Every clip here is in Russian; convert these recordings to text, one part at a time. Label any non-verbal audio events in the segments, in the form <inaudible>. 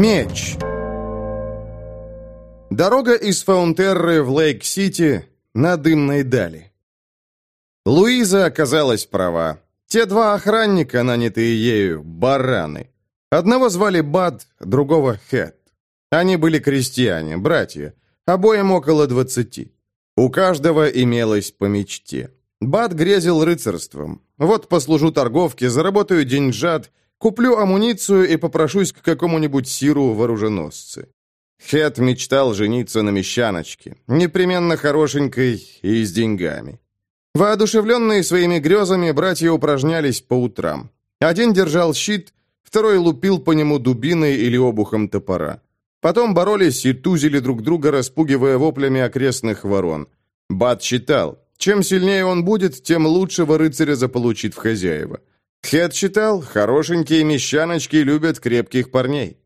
Меч. Дорога из Фаунтерры в Лейк-Сити на дымной дали. Луиза оказалась права. Те два охранника, нанятые ею, бараны. Одного звали Бад, другого Хэт. Они были крестьяне, братья, обоим около двадцати. У каждого имелось по мечте. Бад грезил рыцарством. Вот послужу торговке, заработаю деньжат, куплю амуницию и попрошусь к какому-нибудь сиру вооруженосцы. Хет мечтал жениться на мещаночке, непременно хорошенькой и с деньгами. Воодушевленные своими грезами, братья упражнялись по утрам. Один держал щит, второй лупил по нему дубиной или обухом топора. Потом боролись и тузили друг друга, распугивая воплями окрестных ворон. Бат считал, чем сильнее он будет, тем лучшего рыцаря заполучит в хозяева. Хет считал, хорошенькие мещаночки любят крепких парней.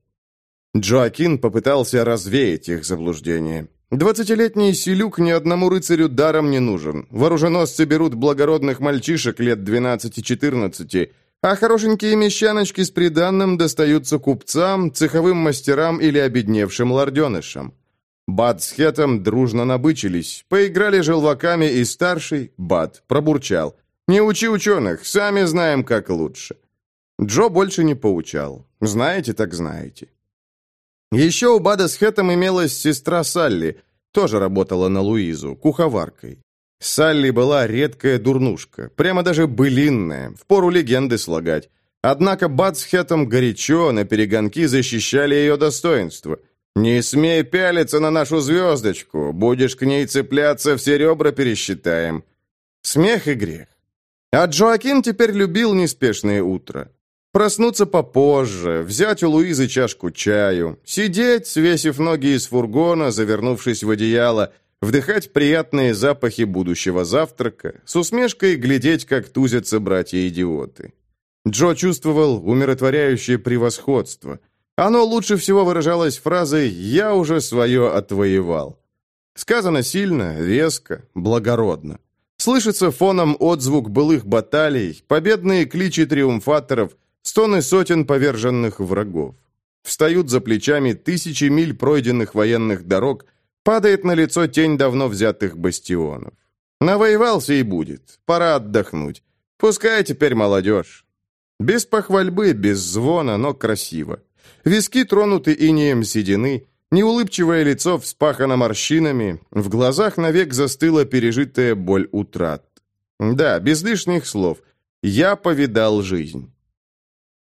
Джоакин попытался развеять их заблуждение. Двадцатилетний Селюк ни одному рыцарю даром не нужен. Вооруженосцы берут благородных мальчишек лет 12-14, а хорошенькие мещаночки с приданным достаются купцам, цеховым мастерам или обедневшим лорденышам. Бад с Хетом дружно набычились, поиграли желваками, и старший, Бад, пробурчал. «Не учи ученых, сами знаем, как лучше». Джо больше не поучал. Знаете, так знаете. Еще у Бада с Хэтом имелась сестра Салли, тоже работала на Луизу, куховаркой. Салли была редкая дурнушка, прямо даже былинная, впору легенды слагать. Однако Бад с Хэтом горячо на перегонки защищали ее достоинство. «Не смей пялиться на нашу звездочку, будешь к ней цепляться, все ребра пересчитаем». Смех и грех. А Джоакин теперь любил неспешное утро. Проснуться попозже, взять у Луизы чашку чаю, сидеть, свесив ноги из фургона, завернувшись в одеяло, вдыхать приятные запахи будущего завтрака, с усмешкой глядеть, как тузятся братья-идиоты. Джо чувствовал умиротворяющее превосходство. Оно лучше всего выражалось фразой «я уже свое отвоевал». Сказано сильно, веско, благородно. Слышится фоном отзвук былых баталий, победные кличи триумфаторов – Стоны сотен поверженных врагов. Встают за плечами тысячи миль пройденных военных дорог, падает на лицо тень давно взятых бастионов. Навоевался и будет. Пора отдохнуть. Пускай теперь молодежь. Без похвальбы, без звона, но красиво. Виски тронуты инеем седины, неулыбчивое лицо вспахано морщинами, в глазах навек застыла пережитая боль утрат. Да, без лишних слов. Я повидал жизнь.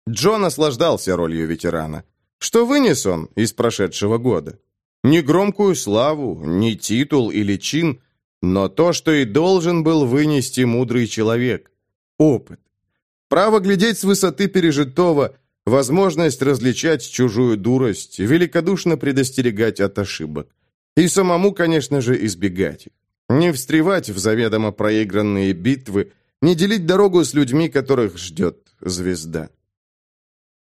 Джо наслаждался ролью ветерана. Что вынес он из прошедшего года? Не громкую славу, не титул или чин, но то, что и должен был вынести мудрый человек. Опыт. Право глядеть с высоты пережитого, возможность различать чужую дурость, великодушно предостерегать от ошибок. И самому, конечно же, избегать их. Не встревать в заведомо проигранные битвы, не делить дорогу с людьми, которых ждет звезда.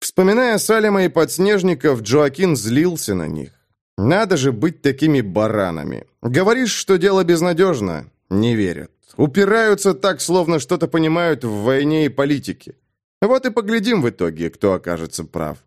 Вспоминая Салема и подснежников, Джоакин злился на них. «Надо же быть такими баранами. Говоришь, что дело безнадежно?» Не верят. Упираются так, словно что-то понимают в войне и политике. Вот и поглядим в итоге, кто окажется прав.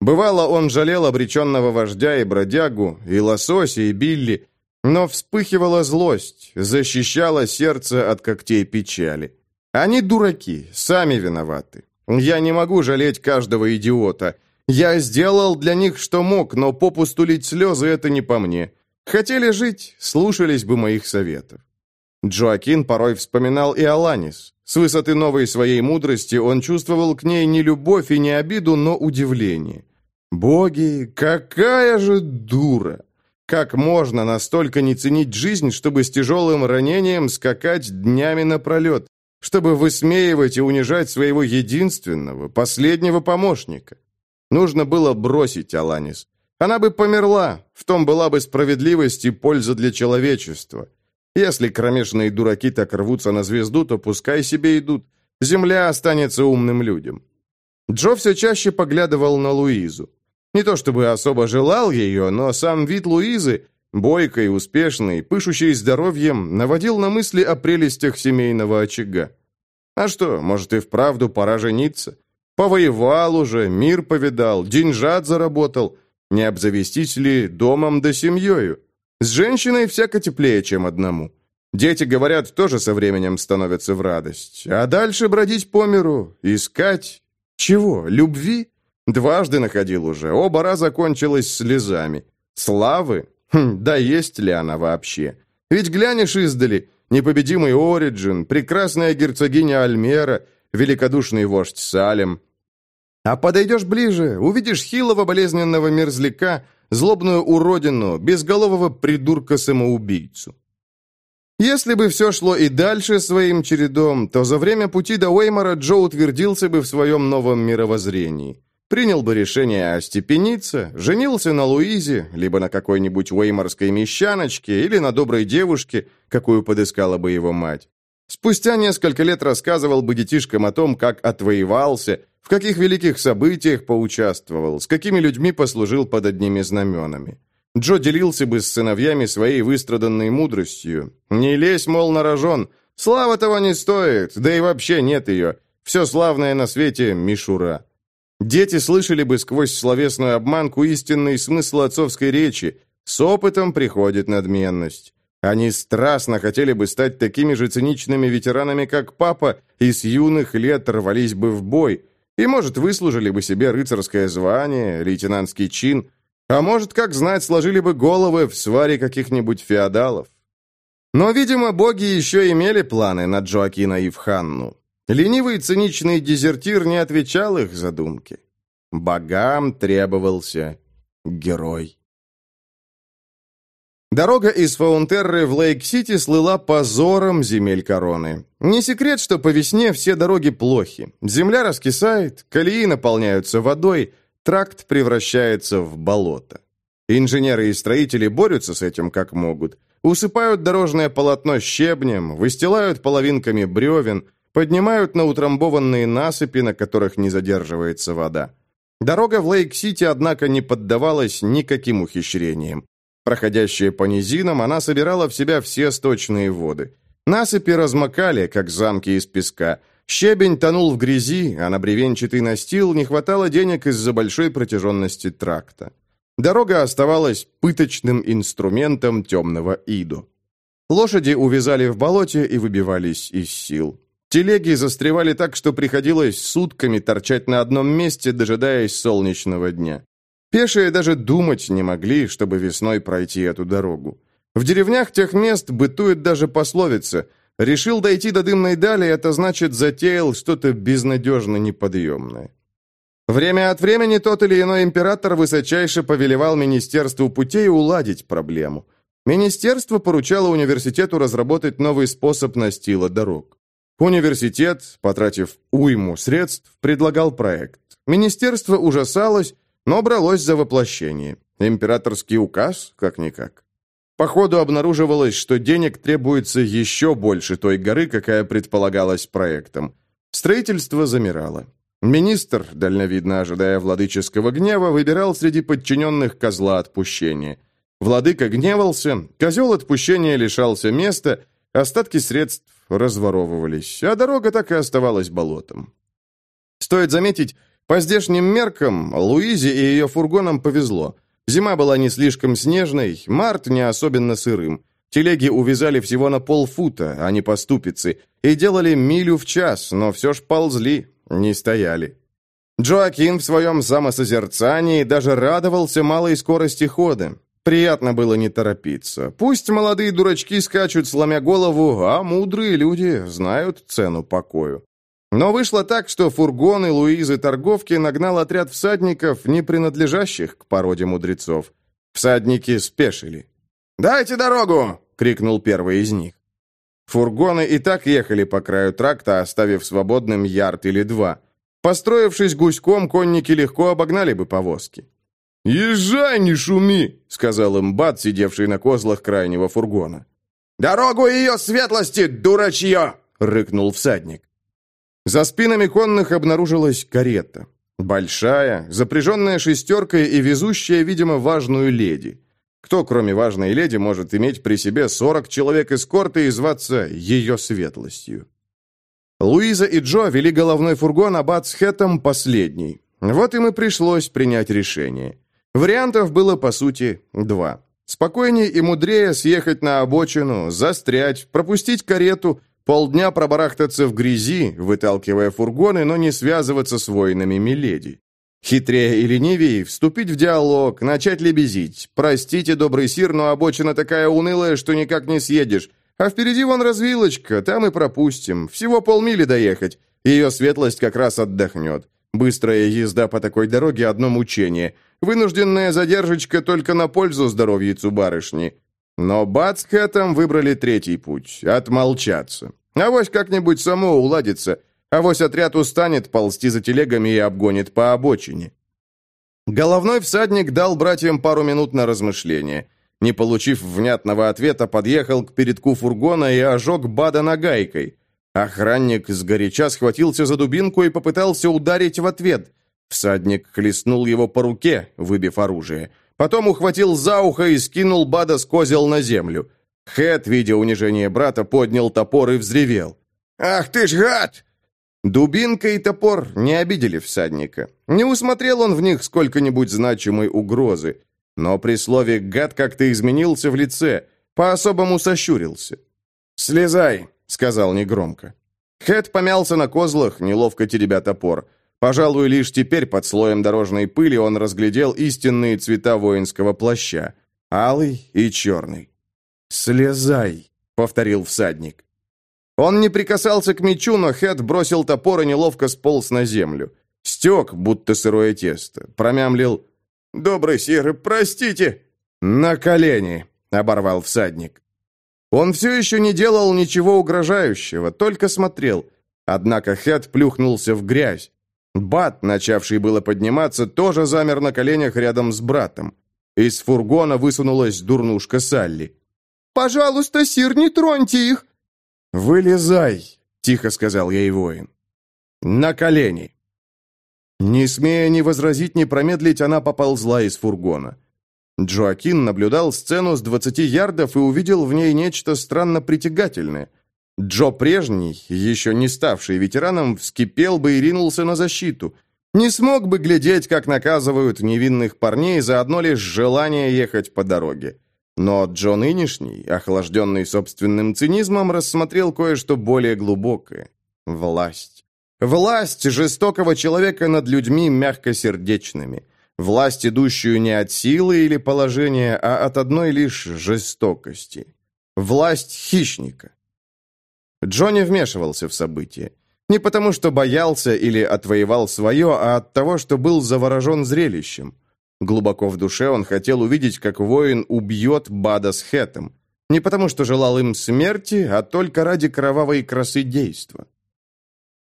Бывало, он жалел обреченного вождя и бродягу, и лосося, и Билли, но вспыхивала злость, защищала сердце от когтей печали. Они дураки, сами виноваты. Я не могу жалеть каждого идиота. Я сделал для них, что мог, но попусту лить слезы – это не по мне. Хотели жить, слушались бы моих советов. Джоакин порой вспоминал и Аланис. С высоты новой своей мудрости он чувствовал к ней не любовь и не обиду, но удивление. «Боги, какая же дура! Как можно настолько не ценить жизнь, чтобы с тяжелым ранением скакать днями напролет? чтобы высмеивать и унижать своего единственного, последнего помощника. Нужно было бросить Аланис. Она бы померла, в том была бы справедливость и польза для человечества. Если кромешные дураки так рвутся на звезду, то пускай себе идут. Земля останется умным людям. Джо все чаще поглядывал на Луизу. Не то чтобы особо желал ее, но сам вид Луизы, бойкой, успешной, пышущей здоровьем, наводил на мысли о прелестях семейного очага. А что, может и вправду пора жениться? Повоевал уже, мир повидал, деньжат заработал. Не обзавестись ли домом да семьей? С женщиной всяко теплее, чем одному. Дети, говорят, тоже со временем становятся в радость. А дальше бродить по миру, искать... Чего? Любви? Дважды находил уже, оба раза кончилось слезами. Славы? Хм, да есть ли она вообще? Ведь глянешь издали, непобедимый Ориджин, прекрасная герцогиня Альмера, великодушный вождь Салем. А подойдешь ближе, увидишь хилого болезненного мерзляка, злобную уродину, безголового придурка-самоубийцу. Если бы все шло и дальше своим чередом, то за время пути до Уэймора Джо утвердился бы в своем новом мировоззрении. Принял бы решение остепениться, женился на Луизе, либо на какой-нибудь уэйморской мещаночке или на доброй девушке, какую подыскала бы его мать. Спустя несколько лет рассказывал бы детишкам о том, как отвоевался, в каких великих событиях поучаствовал, с какими людьми послужил под одними знаменами. Джо делился бы с сыновьями своей выстраданной мудростью. «Не лезь, мол, на рожон. Слава того не стоит, да и вообще нет ее. Все славное на свете – мишура». Дети слышали бы сквозь словесную обманку истинный смысл отцовской речи. С опытом приходит надменность. Они страстно хотели бы стать такими же циничными ветеранами, как папа, и с юных лет рвались бы в бой. И, может, выслужили бы себе рыцарское звание, лейтенантский чин, а может, как знать, сложили бы головы в сваре каких-нибудь феодалов. Но, видимо, боги еще имели планы на Джоакина и в Ханну. Ленивый циничный дезертир не отвечал их задумке. Богам требовался герой. Дорога из Фаунтерры в Лейк-Сити слыла позором земель короны. Не секрет, что по весне все дороги плохи. Земля раскисает, колеи наполняются водой, тракт превращается в болото. Инженеры и строители борются с этим как могут. Усыпают дорожное полотно щебнем, выстилают половинками бревен – поднимают на утрамбованные насыпи, на которых не задерживается вода. Дорога в Лейк-Сити, однако, не поддавалась никаким ухищрениям. Проходящая по низинам, она собирала в себя все сточные воды. Насыпи размокали, как замки из песка. Щебень тонул в грязи, а на бревенчатый настил не хватало денег из-за большой протяженности тракта. Дорога оставалась пыточным инструментом темного иду. Лошади увязали в болоте и выбивались из сил. Телеги застревали так, что приходилось сутками торчать на одном месте, дожидаясь солнечного дня. Пешие даже думать не могли, чтобы весной пройти эту дорогу. В деревнях тех мест бытует даже пословица «Решил дойти до дымной дали, это значит затеял что-то безнадежно неподъемное». Время от времени тот или иной император высочайше повелевал Министерству путей уладить проблему. Министерство поручало университету разработать новый способ настила дорог. Университет, потратив уйму средств, предлагал проект. Министерство ужасалось, но бралось за воплощение. Императорский указ, как-никак. По ходу обнаруживалось, что денег требуется еще больше той горы, какая предполагалась проектом. Строительство замирало. Министр, дальновидно ожидая владыческого гнева, выбирал среди подчиненных козла отпущения. Владыка гневался, козел отпущения лишался места, остатки средств разворовывались, а дорога так и оставалась болотом. Стоит заметить, по здешним меркам Луизе и ее фургонам повезло. Зима была не слишком снежной, март не особенно сырым. Телеги увязали всего на полфута, а не по ступице, и делали милю в час, но все ж ползли, не стояли. Джоакин в своем самосозерцании даже радовался малой скорости хода. Приятно было не торопиться. Пусть молодые дурачки скачут, сломя голову, а мудрые люди знают цену покою. Но вышло так, что фургоны Луизы торговки нагнал отряд всадников, не принадлежащих к породе мудрецов. Всадники спешили. «Дайте дорогу!» — крикнул первый из них. Фургоны и так ехали по краю тракта, оставив свободным ярд или два. Построившись гуськом, конники легко обогнали бы повозки. «Езжай, не шуми!» — сказал имбат, сидевший на козлах крайнего фургона. «Дорогу ее светлости, дурачье!» — рыкнул всадник. За спинами конных обнаружилась карета. Большая, запряженная шестеркой и везущая, видимо, важную леди. Кто, кроме важной леди, может иметь при себе сорок человек эскорта и зваться ее светлостью? Луиза и Джо вели головной фургон, а Бат с Хэтом последний. Вот им и пришлось принять решение. Вариантов было, по сути, два. Спокойнее и мудрее съехать на обочину, застрять, пропустить карету, полдня пробарахтаться в грязи, выталкивая фургоны, но не связываться с воинами Миледи. Хитрее и ленивее вступить в диалог, начать лебезить. Простите, добрый сир, но обочина такая унылая, что никак не съедешь. А впереди вон развилочка, там и пропустим. Всего полмили доехать. Ее светлость как раз отдохнет. Быстрая езда по такой дороге – одно мучение. Вынужденная задержечка только на пользу здоровьицу барышни. Но Хэтом выбрали третий путь – отмолчаться. Авось как-нибудь само уладится. Авось отряд устанет ползти за телегами и обгонит по обочине. Головной всадник дал братьям пару минут на размышление. Не получив внятного ответа, подъехал к передку фургона и ожег Бада нагайкой. Охранник сгоряча схватился за дубинку и попытался ударить в ответ. Всадник хлестнул его по руке, выбив оружие. Потом ухватил за ухо и скинул Бада с козел на землю. Хэт, видя унижение брата, поднял топор и взревел. «Ах ты ж гад!» Дубинка и топор не обидели всадника. Не усмотрел он в них сколько-нибудь значимой угрозы. Но при слове «гад» как-то изменился в лице, по-особому сощурился. «Слезай!» — сказал негромко. Хэт помялся на козлах, неловко теребя топор. Пожалуй, лишь теперь под слоем дорожной пыли он разглядел истинные цвета воинского плаща — алый и черный. «Слезай!» — повторил всадник. Он не прикасался к мечу, но Хэт бросил топор и неловко сполз на землю. Стек, будто сырое тесто. Промямлил «Добрый сир, простите!» «На колени!» — оборвал всадник. Он все еще не делал ничего угрожающего, только смотрел. Однако Хэт плюхнулся в грязь. Бат, начавший было подниматься, тоже замер на коленях рядом с братом. Из фургона высунулась дурнушка Салли. «Пожалуйста, сир, не троньте их!» «Вылезай!» — тихо сказал ей воин. «На колени!» Не смея ни возразить, ни промедлить, она поползла из фургона. Джоакин наблюдал сцену с двадцати ярдов и увидел в ней нечто странно притягательное. Джо прежний, еще не ставший ветераном, вскипел бы и ринулся на защиту. Не смог бы глядеть, как наказывают невинных парней за одно лишь желание ехать по дороге. Но Джо нынешний, охлажденный собственным цинизмом, рассмотрел кое-что более глубокое – власть. Власть жестокого человека над людьми мягкосердечными – Власть, идущую не от силы или положения, а от одной лишь жестокости. Власть хищника. Джонни вмешивался в события. Не потому, что боялся или отвоевал свое, а от того, что был заворожен зрелищем. Глубоко в душе он хотел увидеть, как воин убьет Бада с Хэтом. Не потому, что желал им смерти, а только ради кровавой красы действа.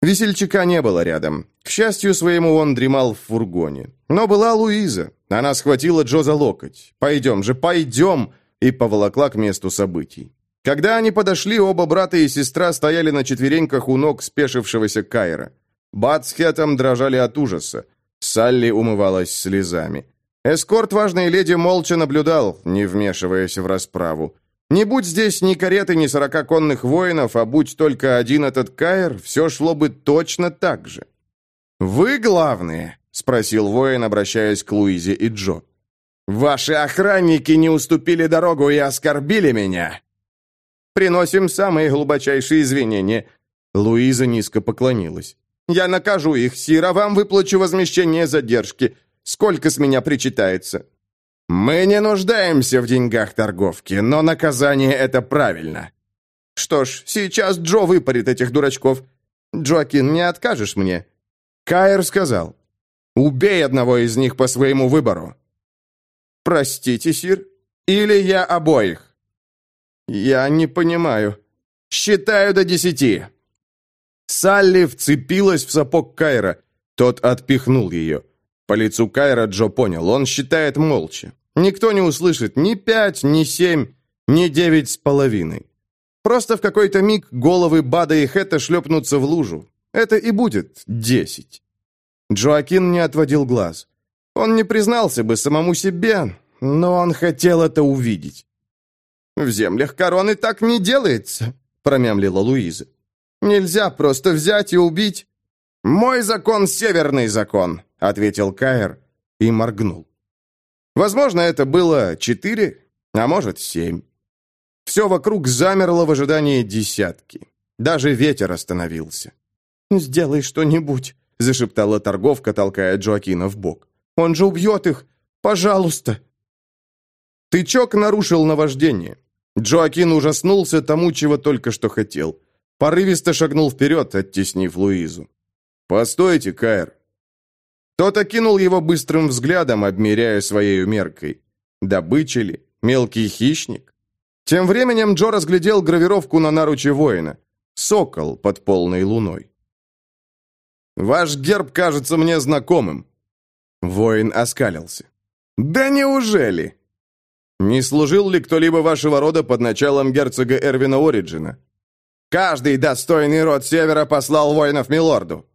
Весельчака не было рядом. К счастью своему, он дремал в фургоне. Но была Луиза. Она схватила Джо за локоть. «Пойдем же, пойдем!» и поволокла к месту событий. Когда они подошли, оба брата и сестра стояли на четвереньках у ног спешившегося Кайра. Бат с Хетом дрожали от ужаса. Салли умывалась слезами. Эскорт важной леди молча наблюдал, не вмешиваясь в расправу. Не будь здесь ни кареты, ни сорока конных воинов, а будь только один этот Каир, все шло бы точно так же. «Вы главные?» — спросил воин, обращаясь к Луизе и Джо. «Ваши охранники не уступили дорогу и оскорбили меня!» «Приносим самые глубочайшие извинения!» Луиза низко поклонилась. «Я накажу их, Сира, вам выплачу возмещение задержки. Сколько с меня причитается?» «Мы не нуждаемся в деньгах торговки, но наказание это правильно». «Что ж, сейчас Джо выпарит этих дурачков. Джоакин, не откажешь мне?» Каир сказал, «Убей одного из них по своему выбору». «Простите, Сир, или я обоих?» «Я не понимаю. Считаю до десяти». Салли вцепилась в сапог Кайра. Тот отпихнул ее. По лицу Кайра Джо понял, он считает молча. Никто не услышит ни пять, ни семь, ни девять с половиной. Просто в какой-то миг головы Бада и Хэта шлепнутся в лужу. Это и будет десять. Джоакин не отводил глаз. Он не признался бы самому себе, но он хотел это увидеть. «В землях короны так не делается», — промямлила Луиза. Нельзя просто взять и убить». «Мой закон — северный закон», — ответил Каэр и моргнул. Возможно, это было четыре, а может, семь. Все вокруг замерло в ожидании десятки. Даже ветер остановился. «Сделай что-нибудь», — зашептала торговка, толкая Джоакина в бок. «Он же убьет их! Пожалуйста!» Тычок нарушил наваждение. Джоакин ужаснулся тому, чего только что хотел. Порывисто шагнул вперед, оттеснив Луизу. «Постойте, Кайр!» Тот окинул его быстрым взглядом, обмеряя своей меркой. Добыча ли? Мелкий хищник? Тем временем Джо разглядел гравировку на наруче воина. Сокол под полной луной. «Ваш герб кажется мне знакомым». Воин оскалился. «Да неужели?» «Не служил ли кто-либо вашего рода под началом герцога Эрвина Ориджина?» «Каждый достойный род Севера послал воинов Милорду».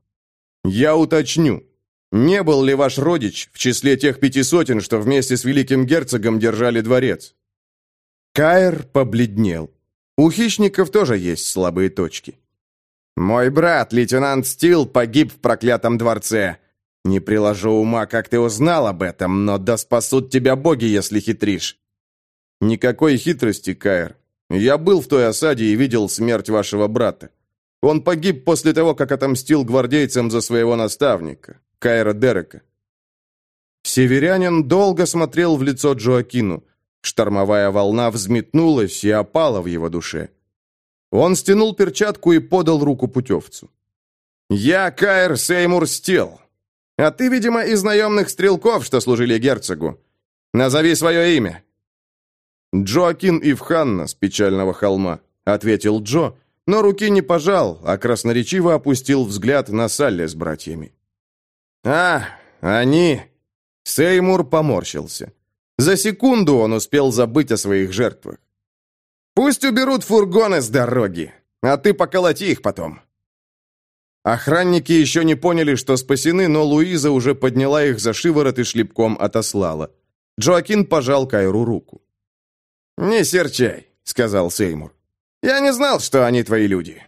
«Я уточню. Не был ли ваш родич в числе тех пяти сотен, что вместе с великим герцогом держали дворец?» Каэр побледнел. У хищников тоже есть слабые точки. «Мой брат, лейтенант Стил, погиб в проклятом дворце. Не приложу ума, как ты узнал об этом, но да спасут тебя боги, если хитришь». «Никакой хитрости, Каэр. Я был в той осаде и видел смерть вашего брата. Он погиб после того, как отомстил гвардейцам за своего наставника, Кайра Дерека». Северянин долго смотрел в лицо Джоакину. Штормовая волна взметнулась и опала в его душе. Он стянул перчатку и подал руку путевцу. «Я Каэр Сеймур Стил. А ты, видимо, из наемных стрелков, что служили герцогу. Назови свое имя». «Джоакин Ивханна с печального холма», — ответил Джо, но руки не пожал, а красноречиво опустил взгляд на Салли с братьями. «А, они...» Сеймур поморщился. За секунду он успел забыть о своих жертвах. Пусть уберут фургоны с дороги, а ты поколоти их потом». Охранники еще не поняли, что спасены, но Луиза уже подняла их за шиворот и шлепком отослала. Джоакин пожал Кайру руку. «Не серчай», — сказал Сеймур. «Я не знал, что они твои люди».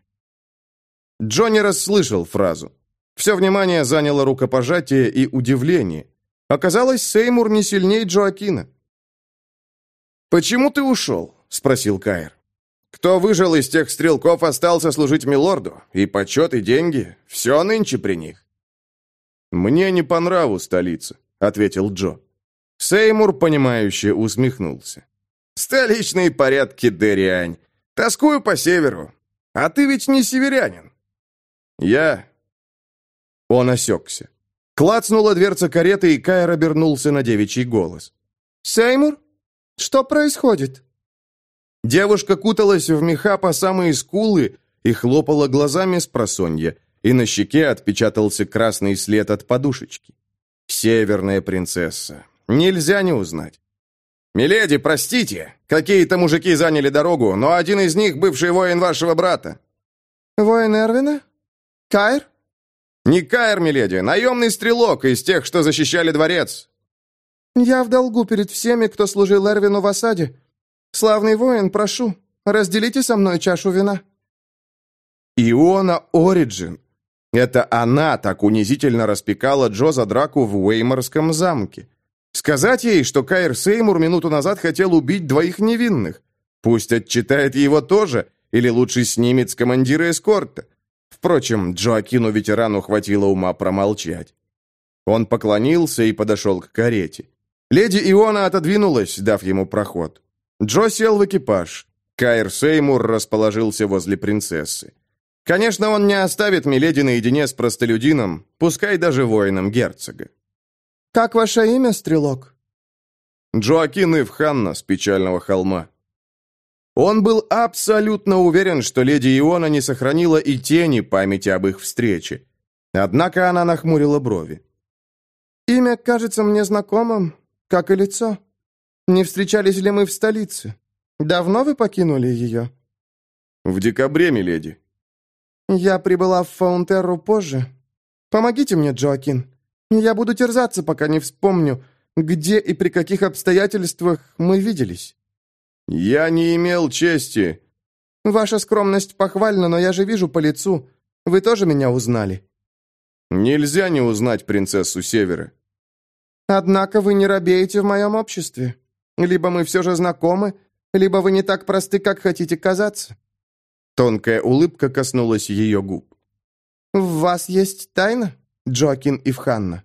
Джо не расслышал фразу. Все внимание заняло рукопожатие и удивление. Оказалось, Сеймур не сильнее Джоакина. «Почему ты ушел?» — спросил Каир. «Кто выжил из тех стрелков, остался служить милорду, и почет, и деньги, все нынче при них». «Мне не по нраву столица», — ответил Джо. Сеймур, понимающе усмехнулся. «Столичные порядки, Дериань. Тоскую по северу. А ты ведь не северянин». «Я...» Он осекся. Клацнула дверца кареты, и Кайр обернулся на девичий голос. «Сеймур, что происходит?» Девушка куталась в меха по самые скулы и хлопала глазами с просонья, и на щеке отпечатался красный след от подушечки. Северная принцесса. Нельзя не узнать. «Миледи, простите, какие-то мужики заняли дорогу, но один из них бывший воин вашего брата». «Воин Эрвина? Кайр?» «Не Кайр, миледи, наемный стрелок из тех, что защищали дворец». «Я в долгу перед всеми, кто служил Эрвину в осаде. «Славный воин, прошу, разделите со мной чашу вина». Иона Ориджин. Это она так унизительно распекала Джо за драку в Уэйморском замке. Сказать ей, что Кайр Сеймур минуту назад хотел убить двоих невинных. Пусть отчитает его тоже, или лучше снимет с командира эскорта. Впрочем, Джоакину-ветерану хватило ума промолчать. Он поклонился и подошел к карете. Леди Иона отодвинулась, дав ему проход. Джо сел в экипаж. Кайр Сеймур расположился возле принцессы. Конечно, он не оставит Миледи наедине с простолюдином, пускай даже воином герцога. «Как ваше имя, стрелок?» Джоакин Ивханна с печального холма. Он был абсолютно уверен, что леди Иона не сохранила и тени памяти об их встрече. Однако она нахмурила брови. «Имя кажется мне знакомым, как и лицо». Не встречались ли мы в столице? Давно вы покинули ее?» «В декабре, миледи». «Я прибыла в Фаунтерру позже. Помогите мне, Джоакин. Я буду терзаться, пока не вспомню, где и при каких обстоятельствах мы виделись». «Я не имел чести». Ваша скромность похвальна, но я же вижу по лицу. Вы тоже меня узнали». «Нельзя не узнать принцессу Севера». «Однако вы не робеете в моем обществе. Либо мы все же знакомы, либо вы не так просты, как хотите казаться». Тонкая улыбка коснулась ее губ. «В вас есть тайна, Джоакин Ивханна?»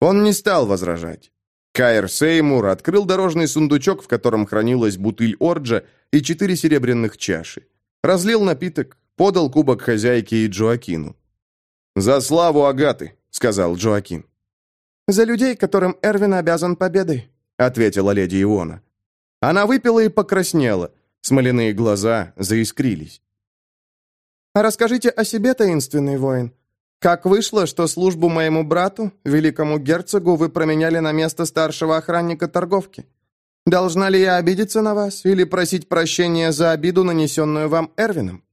Он не стал возражать. Кайр Сеймур открыл дорожный сундучок, в котором хранилась бутыль орджа и четыре серебряных чаши. Разлил напиток, подал кубок хозяйке и Джоакину. «За славу Агаты», — сказал Джоакин. «За людей, которым Эрвин обязан победой», — ответила леди Иона. Она выпила и покраснела. Смоляные глаза заискрились. «А расскажите о себе, таинственный воин. Как вышло, что службу моему брату, великому герцогу, вы променяли на место старшего охранника торговки? Должна ли я обидеться на вас или просить прощения за обиду, нанесенную вам Эрвином?»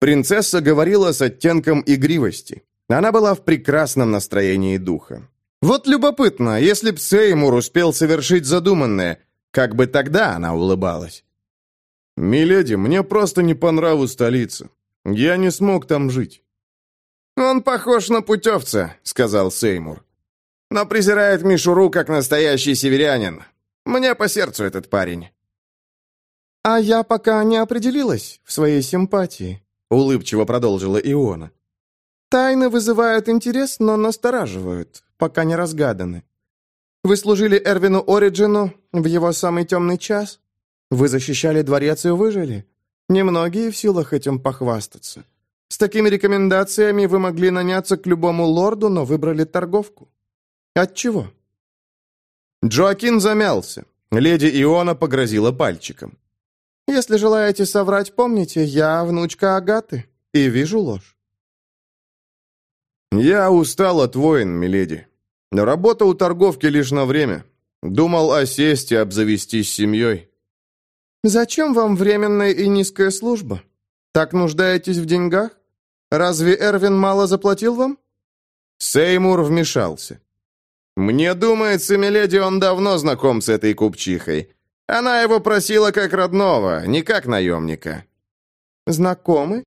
Принцесса говорила с оттенком игривости. Она была в прекрасном настроении духа. Вот любопытно, если б Сеймур успел совершить задуманное, как бы тогда она улыбалась. «Миледи, мне просто не по нраву столица. Я не смог там жить». «Он похож на путевца», — сказал Сеймур. «Но презирает мишуру, как настоящий северянин. Мне по сердцу этот парень». «А я пока не определилась в своей симпатии», — улыбчиво продолжила Иона. «Тайны вызывают интерес, но настораживают, пока не разгаданы. Вы служили Эрвину Ориджину в его самый темный час? Вы защищали дворец и выжили? Немногие в силах этим похвастаться». С такими рекомендациями вы могли наняться к любому лорду, но выбрали торговку. Отчего? Джоакин замялся. Леди Иона погрозила пальчиком. «Если желаете соврать, помните, я внучка Агаты и вижу ложь». «Я устал от войн, миледи. Работа у торговки лишь на время. Думал осесть и обзавестись семьей». «Зачем вам временная и низкая служба? Так нуждаетесь в деньгах? Разве Эрвин мало заплатил вам?» Сеймур вмешался. «Мне думается, миледи, он давно знаком с этой купчихой. Она его просила как родного, не как наемника». «Знакомы?»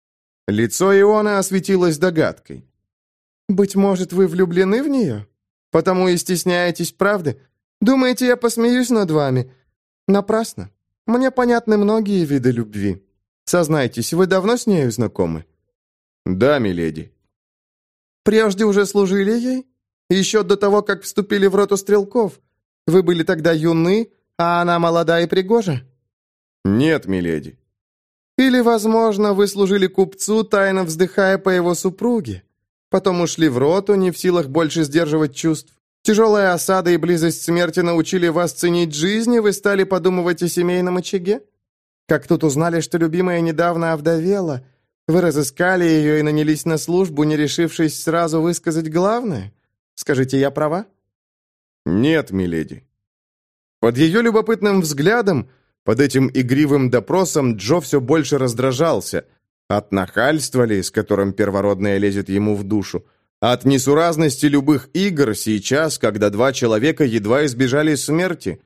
Лицо Ионы осветилось догадкой. «Быть может, вы влюблены в нее? Потому и стесняетесь правды? Думаете, я посмеюсь над вами? Напрасно. Мне понятны многие виды любви. Сознайтесь, вы давно с нею знакомы?» «Да, миледи». «Прежде уже служили ей? Еще до того, как вступили в роту стрелков? Вы были тогда юны, а она молода и пригожа?» «Нет, миледи». «Или, возможно, вы служили купцу, тайно вздыхая по его супруге? Потом ушли в роту, не в силах больше сдерживать чувств? Тяжелая осада и близость смерти научили вас ценить жизнь, и вы стали подумывать о семейном очаге? Как тут узнали, что любимая недавно овдовела, вы разыскали ее и нанялись на службу, не решившись сразу высказать главное? Скажите, я права?» «Нет, миледи». Под ее любопытным взглядом, под этим игривым допросом Джо все больше раздражался. От нахальства ли, с которым первородная лезет ему в душу, от несуразности любых игр сейчас, когда два человека едва избежали смерти.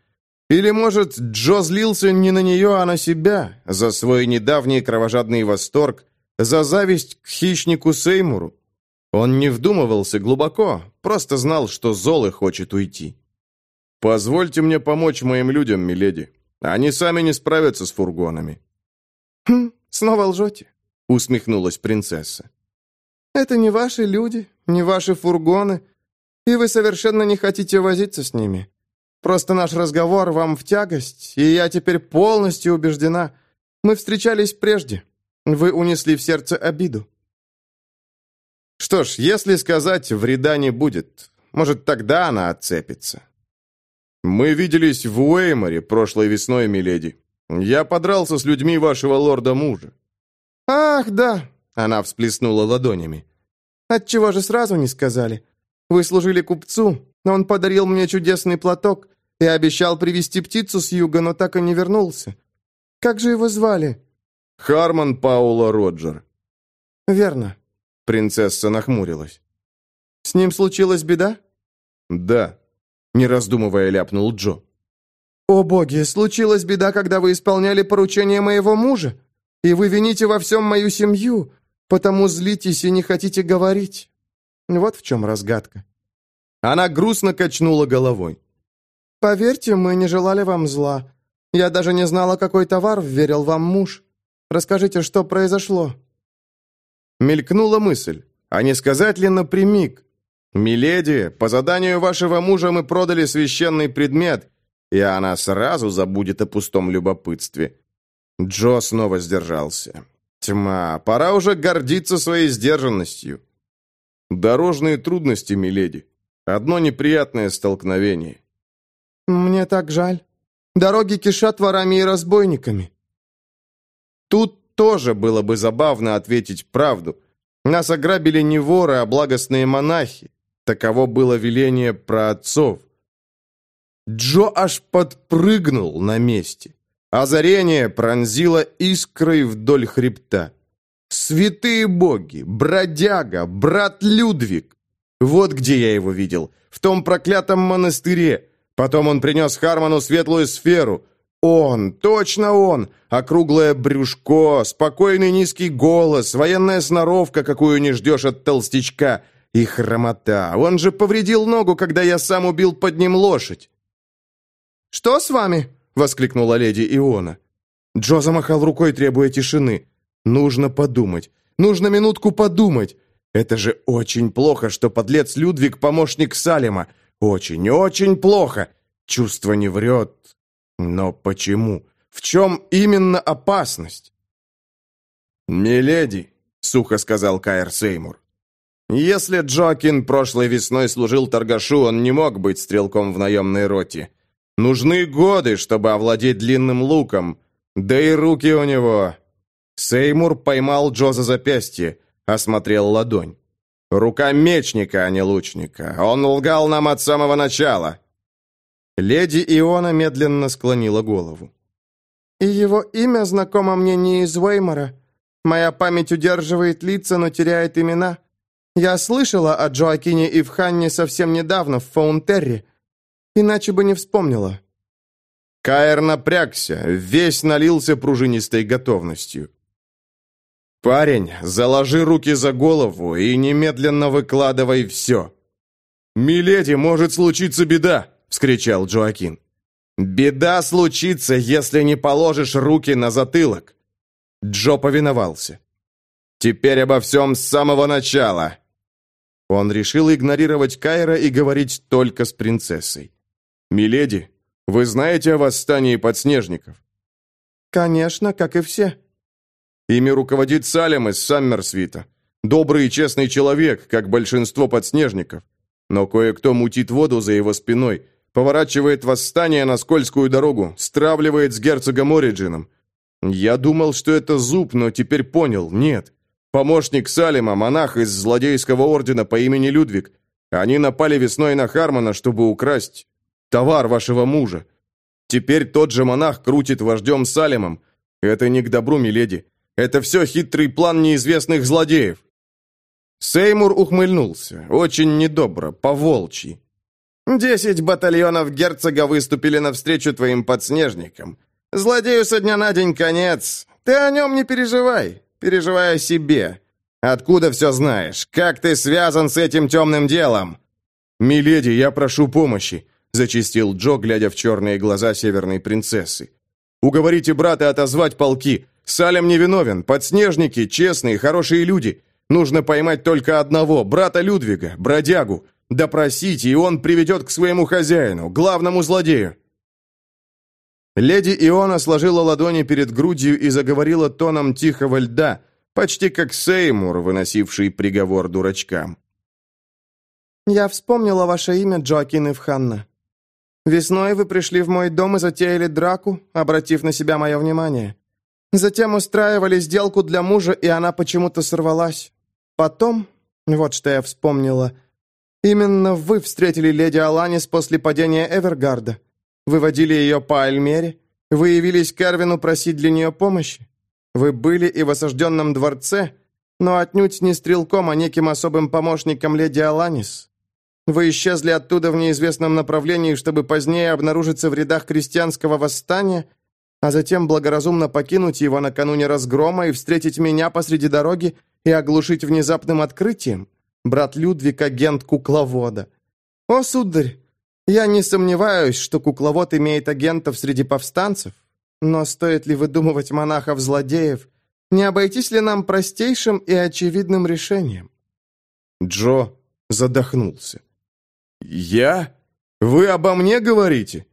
Или, может, Джо злился не на нее, а на себя, за свой недавний кровожадный восторг, за зависть к хищнику Сеймуру. Он не вдумывался глубоко, просто знал, что Золы хочет уйти. «Позвольте мне помочь моим людям, миледи. Они сами не справятся с фургонами». «Хм, снова лжете», — усмехнулась принцесса. «Это не ваши люди, не ваши фургоны, и вы совершенно не хотите возиться с ними. Просто наш разговор вам в тягость, и я теперь полностью убеждена. Мы встречались прежде, вы унесли в сердце обиду. Что ж, если сказать, вреда не будет. Может, тогда она отцепится. Мы виделись в Уэйморе прошлой весной, миледи. Я подрался с людьми вашего лорда-мужа. Ах, да, она всплеснула ладонями. Отчего же сразу не сказали? Вы служили купцу, но он подарил мне чудесный платок и обещал привезти птицу с юга, но так и не вернулся. Как же его звали? Харман Паула Роджер». «Верно». Принцесса нахмурилась. «С ним случилась беда?» «Да», — не раздумывая ляпнул Джо. «О боги, случилась беда, когда вы исполняли поручение моего мужа, и вы вините во всем мою семью, потому злитесь и не хотите говорить. Вот в чем разгадка». Она грустно качнула головой. «Поверьте, мы не желали вам зла. Я даже не знала, какой товар вверил вам муж. Расскажите, что произошло?» Мелькнула мысль, а не сказать ли напрямик? «Миледи, по заданию вашего мужа мы продали священный предмет, и она сразу забудет о пустом любопытстве». Джо снова сдержался. «Тьма, пора уже гордиться своей сдержанностью». «Дорожные трудности, миледи. Одно неприятное столкновение». «Мне так жаль. Дороги кишат ворами и разбойниками». Тут тоже было бы забавно ответить правду. Нас ограбили не воры, а благостные монахи. Таково было веление про отцов. Джо аж подпрыгнул на месте. Озарение пронзило искрой вдоль хребта. «Святые боги! Бродяга! Брат Людвиг!» Вот где я его видел. В том проклятом монастыре. Потом он принес Харману светлую сферу. Он, точно он! Округлое брюшко, спокойный низкий голос, военная сноровка, какую не ждешь от толстячка, и хромота. Он же повредил ногу, когда я сам убил под ним лошадь. «Что с вами?» — воскликнула леди Иона. Джо замахал рукой, требуя тишины. «Нужно подумать. Нужно минутку подумать. Это же очень плохо, что подлец Людвиг — помощник Салема. Очень, очень плохо. Чувство не врет. Но почему? В чем именно опасность?» «Миледи», — сухо сказал Каэр Сеймур, «если Джокин прошлой весной служил торгашу, он не мог быть стрелком в наемной роте. Нужны годы, чтобы овладеть длинным луком. Да и руки у него...» Сеймур поймал Джо за запястье, осмотрел ладонь. «Рука мечника, а не лучника. Он лгал нам от самого начала». Леди Иона медленно склонила голову. «И его имя знакомо мне не из Веймара. Моя память удерживает лица, но теряет имена. Я слышала о Джоакине и в Ханне совсем недавно, в Фаунтерре. Иначе бы не вспомнила». Каэр напрягся, весь налился пружинистой готовностью. «Парень, заложи руки за голову и немедленно выкладывай все». «Миледи, может случиться беда!» — вскричал Джоакин. «Беда случится, если не положишь руки на затылок!» Джо повиновался. «Теперь обо всем с самого начала!» Он решил игнорировать Кайра и говорить только с принцессой. «Миледи, вы знаете о восстании подснежников?» «Конечно, как и все». «Ими руководит Салем из Саммерсвита. Добрый и честный человек, как большинство подснежников. Но кое-кто мутит воду за его спиной, поворачивает восстание на скользкую дорогу, стравливает с герцогом Ориджином. Я думал, что это зуб, но теперь понял, нет. Помощник Салема, монах из злодейского ордена по имени Людвиг. Они напали весной на Хармона, чтобы украсть товар вашего мужа. Теперь тот же монах крутит вождем Салемом. Это не к добру, миледи. Это все хитрый план неизвестных злодеев». Сеймур ухмыльнулся, очень недобро, по-волчьи. «Десять батальонов герцога выступили навстречу твоим подснежникам. Злодею со дня на день конец. Ты о нем не переживай, переживай о себе. Откуда все знаешь? Как ты связан с этим темным делом?» «Миледи, я прошу помощи зачистил Джо, глядя в черные глаза северной принцессы. «Уговорите брата отозвать полки. Салем невиновен, подснежники, честные, хорошие люди. Нужно поймать только одного, брата Людвига, бродягу. Допросить, и он приведет к своему хозяину, главному злодею». Леди Иона сложила ладони перед грудью и заговорила тоном тихого льда, почти как Сеймур, выносивший приговор дурачкам. «Я вспомнила ваше имя, Джоакин Ивханна. Весной вы пришли в мой дом и затеяли драку, обратив на себя мое внимание. Затем устраивали сделку для мужа, и она почему-то сорвалась. Потом, вот что я вспомнила, именно вы встретили леди Аланис после падения Эвергарда. Выводили ее по Альмере, вы явились к просить для нее помощи. Вы были и в осажденном дворце, но отнюдь не стрелком, а неким особым помощником леди Аланис. Вы исчезли оттуда в неизвестном направлении, чтобы позднее обнаружиться в рядах крестьянского восстания, а затем благоразумно покинуть его накануне разгрома и встретить меня посреди дороги и оглушить внезапным открытием. Брат Людвиг — агент кукловода. О, сударь, я не сомневаюсь, что кукловод имеет агентов среди повстанцев, но стоит ли выдумывать монахов-злодеев? Не обойтись ли нам простейшим и очевидным решением? Джо задохнулся. «Я? Вы обо мне говорите?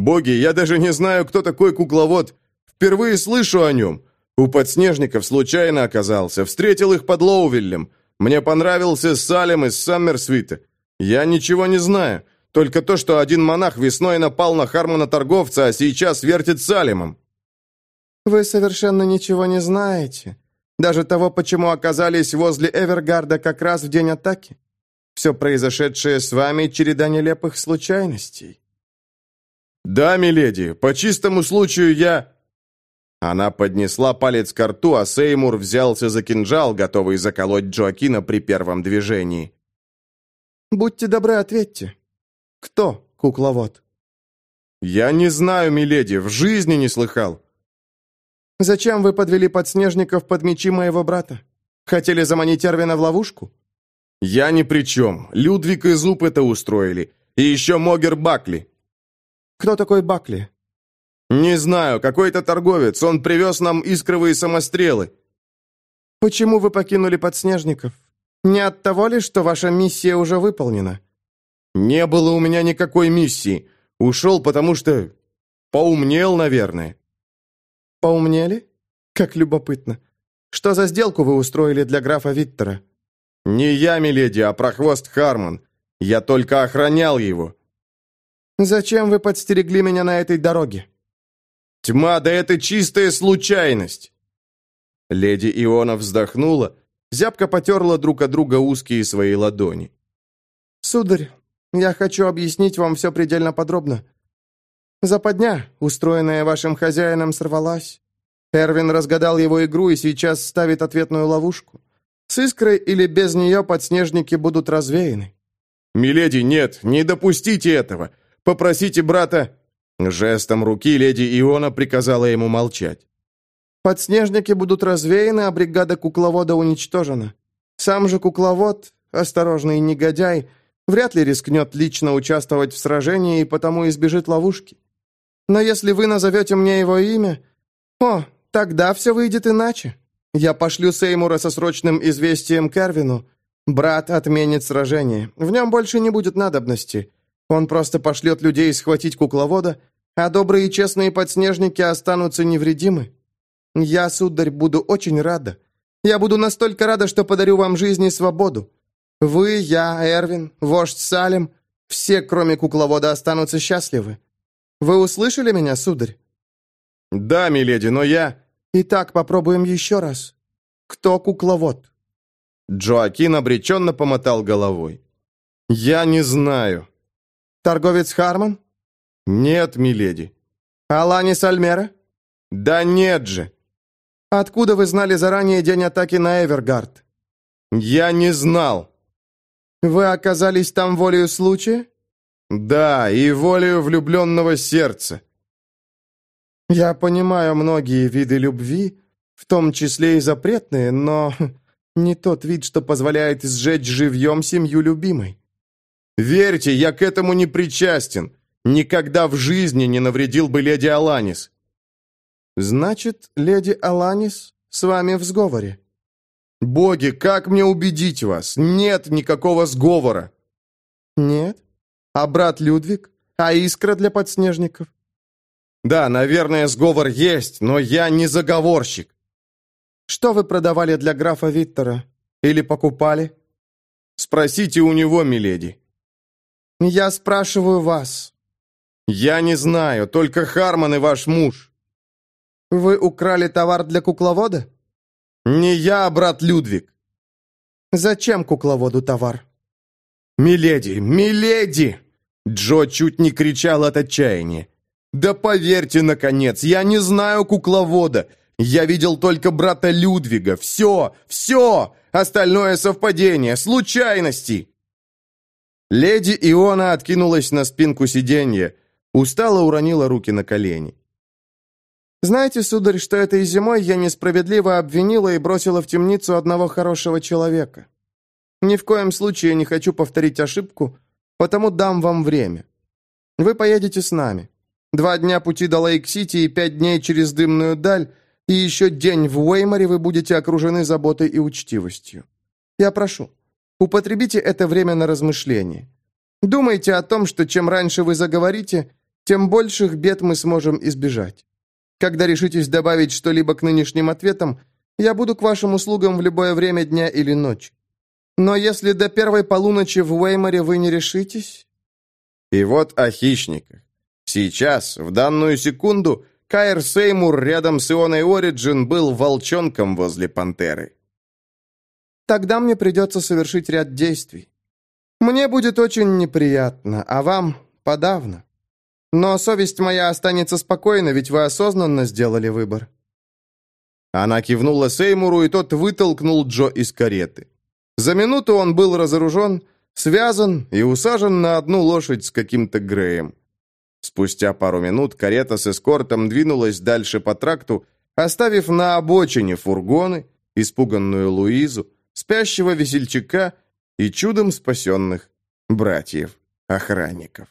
Боги, я даже не знаю, кто такой кукловод. Впервые слышу о нем. У подснежников случайно оказался. Встретил их под Лоувиллем. Мне понравился Салем из Саммерсвита. Я ничего не знаю. Только то, что один монах весной напал на Хармона-торговца, а сейчас вертит Салемом». «Вы совершенно ничего не знаете. Даже того, почему оказались возле Эвергарда как раз в день атаки. Все произошедшее с вами — череда нелепых случайностей». «Да, миледи, по чистому случаю я...» Она поднесла палец к рту, а Сеймур взялся за кинжал, готовый заколоть Джоакина при первом движении. «Будьте добры, ответьте. Кто кукловод?» «Я не знаю, миледи, в жизни не слыхал». «Зачем вы подвели подснежников под мечи моего брата? Хотели заманить Эрвина в ловушку?» «Я ни при чем. Людвиг и Зуб это устроили. И еще Могер Бакли». «Кто такой Бакли?» «Не знаю. Какой-то торговец. Он привез нам искровые самострелы». «Почему вы покинули подснежников? Не от того ли, что ваша миссия уже выполнена?» «Не было у меня никакой миссии. Ушел, потому что... поумнел, наверное». «Поумнели? Как любопытно. Что за сделку вы устроили для графа Виттера?» «Не я, миледи, а прохвост Харман. Я только охранял его». «Зачем вы подстерегли меня на этой дороге?» «Тьма, да это чистая случайность!» Леди Иона вздохнула, зябко потерла друг от друга узкие свои ладони. «Сударь, я хочу объяснить вам все предельно подробно. Западня, устроенная вашим хозяином, сорвалась. Эрвин разгадал его игру и сейчас ставит ответную ловушку. С искрой или без нее подснежники будут развеяны». «Миледи, нет, не допустите этого. Попросите брата...» Жестом руки леди Иона приказала ему молчать. «Подснежники будут развеяны, а бригада кукловода уничтожена. Сам же кукловод, осторожный негодяй, вряд ли рискнет лично участвовать в сражении и потому избежит ловушки. Но если вы назовете мне его имя... О, тогда все выйдет иначе. Я пошлю Сеймура со срочным известием Кервину. Брат отменит сражение. В нем больше не будет надобности. Он просто пошлет людей схватить кукловода, а добрые и честные подснежники останутся невредимы. Я, сударь, буду очень рада. Я буду настолько рада, что подарю вам жизнь и свободу. Вы, я, Эрвин, вождь Салем, все, кроме кукловода, останутся счастливы. Вы услышали меня, сударь?» «Да, миледи, но я...» «Итак, попробуем еще раз. Кто кукловод?» Джоакин обреченно помотал головой. «Я не знаю». «Торговец Харман?» «Нет, миледи». «Аланис Альмера?» «Да нет же». «Откуда вы знали заранее день атаки на Эвергард?» «Я не знал». «Вы оказались там волею случая?» «Да, и волею влюбленного сердца». Я понимаю многие виды любви, в том числе и запретные, но <laughs> не тот вид, что позволяет сжечь живьем семью любимой. Верьте, я к этому не причастен. Никогда в жизни не навредил бы леди Аланис. Значит, леди Аланис с вами в сговоре? Боги, как мне убедить вас? Нет никакого сговора. Нет? А брат Людвиг? А искра для подснежников? Да, наверное, сговор есть, но я не заговорщик. Что вы продавали для графа Виттера? Или покупали? Спросите у него, миледи. Я спрашиваю вас. Я не знаю, только Харман и ваш муж. Вы украли товар для кукловода? Не я, а брат Людвиг. Зачем кукловоду товар? Миледи, миледи! Джо чуть не кричал от отчаяния. «Да поверьте, наконец, я не знаю кукловода. Я видел только брата Людвига. Все, все! Остальное совпадение, случайности!» Леди Иона откинулась на спинку сиденья, устало уронила руки на колени. «Знаете, сударь, что этой зимой я несправедливо обвинила и бросила в темницу одного хорошего человека. Ни в коем случае не хочу повторить ошибку, потому дам вам время. Вы поедете с нами. Два дня пути до Лейк-Сити и пять дней через дымную даль, и еще день в Уэйморе вы будете окружены заботой и учтивостью. Я прошу, употребите это время на размышление. Думайте о том, что чем раньше вы заговорите, тем больших бед мы сможем избежать. Когда решитесь добавить что-либо к нынешним ответам, я буду к вашим услугам в любое время дня или ночи. Но если до первой полуночи в Уэйморе вы не решитесь...» И вот о хищниках. Сейчас, в данную секунду, Кайр Сеймур рядом с Ионой Ориджин был волчонком возле пантеры. «Тогда мне придется совершить ряд действий. Мне будет очень неприятно, а вам подавно. Но совесть моя останется спокойна, ведь вы осознанно сделали выбор». Она кивнула Сеймуру, и тот вытолкнул Джо из кареты. За минуту он был разоружен, связан и усажен на одну лошадь с каким-то Греем. Спустя пару минут карета с эскортом двинулась дальше по тракту, оставив на обочине фургоны, испуганную Луизу, спящего весельчака и чудом спасенных братьев-охранников.